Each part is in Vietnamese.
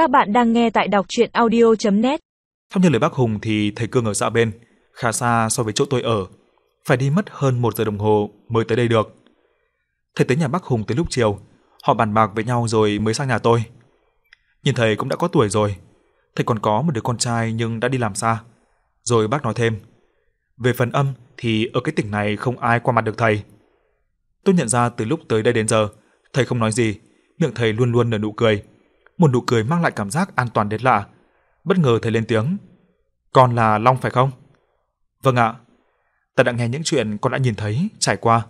Các bạn đang nghe tại đọc chuyện audio.net Theo như lời bác Hùng thì thầy Cương ở xã bên, khá xa so với chỗ tôi ở. Phải đi mất hơn một giờ đồng hồ mới tới đây được. Thầy tới nhà bác Hùng tới lúc chiều, họ bàn bạc với nhau rồi mới sang nhà tôi. Nhìn thầy cũng đã có tuổi rồi, thầy còn có một đứa con trai nhưng đã đi làm xa. Rồi bác nói thêm, về phần âm thì ở cái tỉnh này không ai qua mặt được thầy. Tôi nhận ra từ lúc tới đây đến giờ, thầy không nói gì, miệng thầy luôn luôn nở nụ cười. Một nụ cười mang lại cảm giác an toàn đến lạ. Bất ngờ thầy lên tiếng, con là Long phải không? Vâng ạ. Ta đã nghe những chuyện con đã nhìn thấy, trải qua.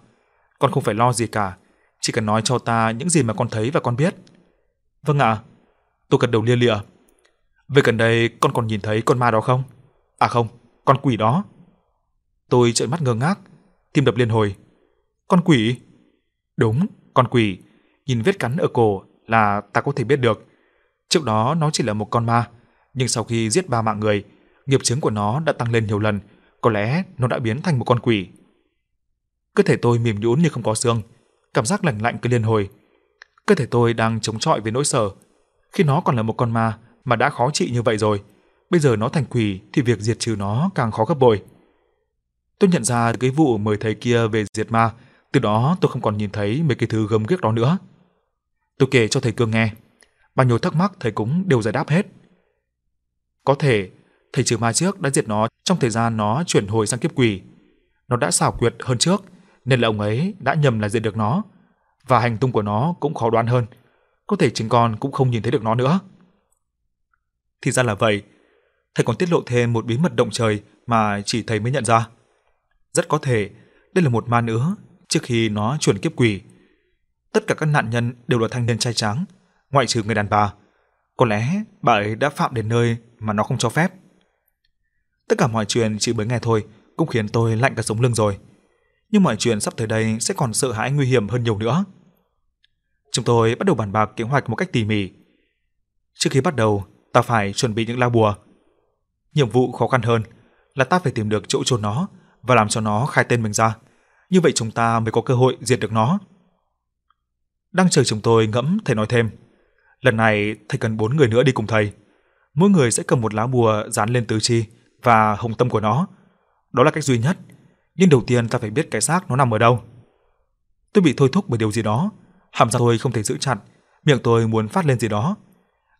Con không phải lo gì cả, chỉ cần nói cho ta những gì mà con thấy và con biết. Vâng ạ. Tôi gật đầu lia lịa. Về gần đây con còn nhìn thấy con ma đó không? À không, con quỷ đó. Tôi trợn mắt ngơ ngác, tim đập liên hồi. Con quỷ? Đúng, con quỷ. Nhìn vết cắn ở cổ là ta có thể biết được. Trước đó nó chỉ là một con ma, nhưng sau khi giết ba mạng người, nghiệp chứng của nó đã tăng lên nhiều lần, có lẽ nó đã biến thành một con quỷ. Cơ thể tôi mềm nhũn như không có xương, cảm giác lạnh lạnh cứ liên hồi. Cơ thể tôi đang chống chọi với nỗi sợ. Khi nó còn là một con ma mà đã khó trị như vậy rồi, bây giờ nó thành quỷ thì việc diệt trừ nó càng khó gấp bội. Tôi nhận ra cái vụ mời thầy kia về diệt ma, từ đó tôi không còn nhìn thấy mấy cái thứ gớm ghiếc đó nữa. Tôi kể cho thầy Cương nghe, bao nhiêu thắc mắc thầy cũng đều giải đáp hết. Có thể thầy trừ ma trước đã diệt nó trong thời gian nó chuyển hồi sang kiếp quỷ. Nó đã xảo quyệt hơn trước, nên là ông ấy đã nhầm là diệt được nó, và hành tung của nó cũng khó đoán hơn. Có thể chính con cũng không nhìn thấy được nó nữa. Thì ra là vậy. Thầy còn tiết lộ thêm một bí mật động trời mà chỉ thầy mới nhận ra. Rất có thể đây là một ma nữ trước khi nó chuyển kiếp quỷ. Tất cả các nạn nhân đều là thanh niên trai tráng ngoại trừ người đàn bà. Có lẽ bà ấy đã phạm đến nơi mà nó không cho phép. Tất cả mọi chuyện chỉ mới nghe thôi cũng khiến tôi lạnh cả sống lưng rồi. Nhưng mọi chuyện sắp tới đây sẽ còn sợ hãi nguy hiểm hơn nhiều nữa. Chúng tôi bắt đầu bàn bạc kế hoạch một cách tỉ mỉ. Trước khi bắt đầu, ta phải chuẩn bị những la bùa. Nhiệm vụ khó khăn hơn là ta phải tìm được chỗ trốn nó và làm cho nó khai tên mình ra. Như vậy chúng ta mới có cơ hội diệt được nó. Đang chờ chúng tôi ngẫm thầy nói thêm. Lần này thầy cần bốn người nữa đi cùng thầy. Mỗi người sẽ cầm một lá bùa dán lên tứ chi và hồng tâm của nó. Đó là cách duy nhất. Nhưng đầu tiên ta phải biết cái xác nó nằm ở đâu. Tôi bị thôi thúc bởi điều gì đó. Hàm răng tôi không thể giữ chặt. Miệng tôi muốn phát lên gì đó.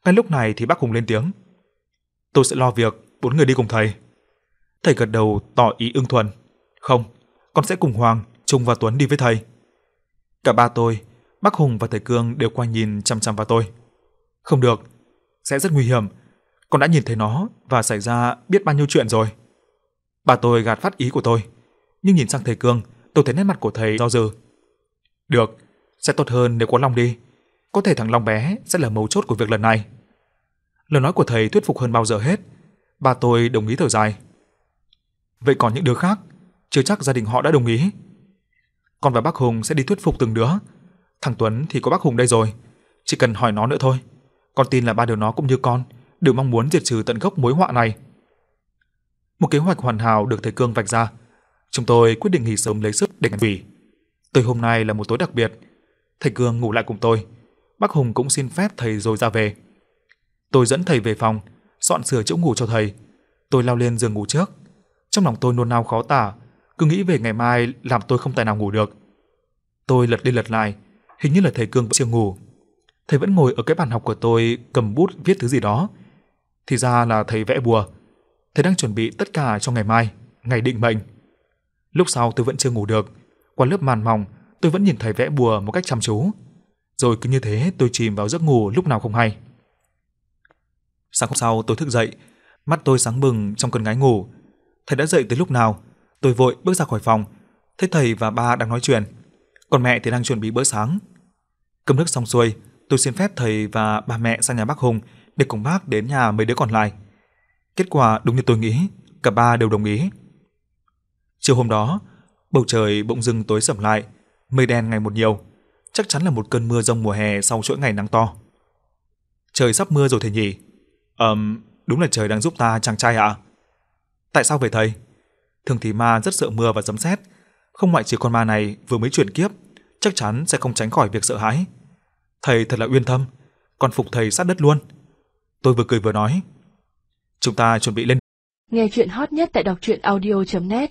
Ngay lúc này thì bác Hùng lên tiếng. Tôi sẽ lo việc bốn người đi cùng thầy. Thầy gật đầu tỏ ý ưng thuận. Không, con sẽ cùng Hoàng, Trung và Tuấn đi với thầy. Cả ba tôi, bác Hùng và thầy Cương đều qua nhìn chăm chăm vào tôi. Không được, sẽ rất nguy hiểm. Con đã nhìn thấy nó và xảy ra biết bao nhiêu chuyện rồi. Bà tôi gạt phát ý của tôi, nhưng nhìn sang thầy Cương, tôi thấy nét mặt của thầy do dự. Được, sẽ tốt hơn nếu có Long đi. Có thể thằng Long bé sẽ là mấu chốt của việc lần này. Lời nói của thầy thuyết phục hơn bao giờ hết. Bà tôi đồng ý thở dài. Vậy còn những đứa khác, chưa chắc gia đình họ đã đồng ý. Con và bác Hùng sẽ đi thuyết phục từng đứa. Thằng Tuấn thì có bác Hùng đây rồi, chỉ cần hỏi nó nữa thôi. Con tin là ba đứa nó cũng như con, đều mong muốn diệt trừ tận gốc mối họa này. Một kế hoạch hoàn hảo được thầy Cương vạch ra. Chúng tôi quyết định nghỉ sớm lấy sức để nghỉ. Tối hôm nay là một tối đặc biệt. Thầy Cương ngủ lại cùng tôi. Bác Hùng cũng xin phép thầy rồi ra về. Tôi dẫn thầy về phòng, dọn sửa chỗ ngủ cho thầy. Tôi lao lên giường ngủ trước. Trong lòng tôi nôn nao khó tả, cứ nghĩ về ngày mai làm tôi không tài nào ngủ được. Tôi lật đi lật lại, hình như là thầy Cương vẫn chưa ngủ. Thầy vẫn ngồi ở cái bàn học của tôi cầm bút viết thứ gì đó. Thì ra là thầy vẽ bùa. Thầy đang chuẩn bị tất cả cho ngày mai, ngày định mệnh. Lúc sau tôi vẫn chưa ngủ được. Qua lớp màn mỏng, tôi vẫn nhìn thầy vẽ bùa một cách chăm chú. Rồi cứ như thế tôi chìm vào giấc ngủ lúc nào không hay. Sáng hôm sau tôi thức dậy, mắt tôi sáng bừng trong cơn ngái ngủ. Thầy đã dậy từ lúc nào? Tôi vội bước ra khỏi phòng, thấy thầy và ba đang nói chuyện, còn mẹ thì đang chuẩn bị bữa sáng. Cơm nước xong xuôi, tôi xin phép thầy và ba mẹ sang nhà bác Hùng để cùng bác đến nhà mấy đứa còn lại. Kết quả đúng như tôi nghĩ, cả ba đều đồng ý. Chiều hôm đó, bầu trời bỗng dưng tối sầm lại, mây đen ngày một nhiều, chắc chắn là một cơn mưa rông mùa hè sau chuỗi ngày nắng to. Trời sắp mưa rồi thầy nhỉ? Ờm, đúng là trời đang giúp ta chàng trai ạ. Tại sao vậy thầy? Thường thì ma rất sợ mưa và sấm sét, không ngoại trừ con ma này vừa mới chuyển kiếp, chắc chắn sẽ không tránh khỏi việc sợ hãi. Thầy thật là uyên thâm, con phục thầy sát đất luôn. Tôi vừa cười vừa nói. Chúng ta chuẩn bị lên. Nghe chuyện hot nhất tại đọc truyện audio.net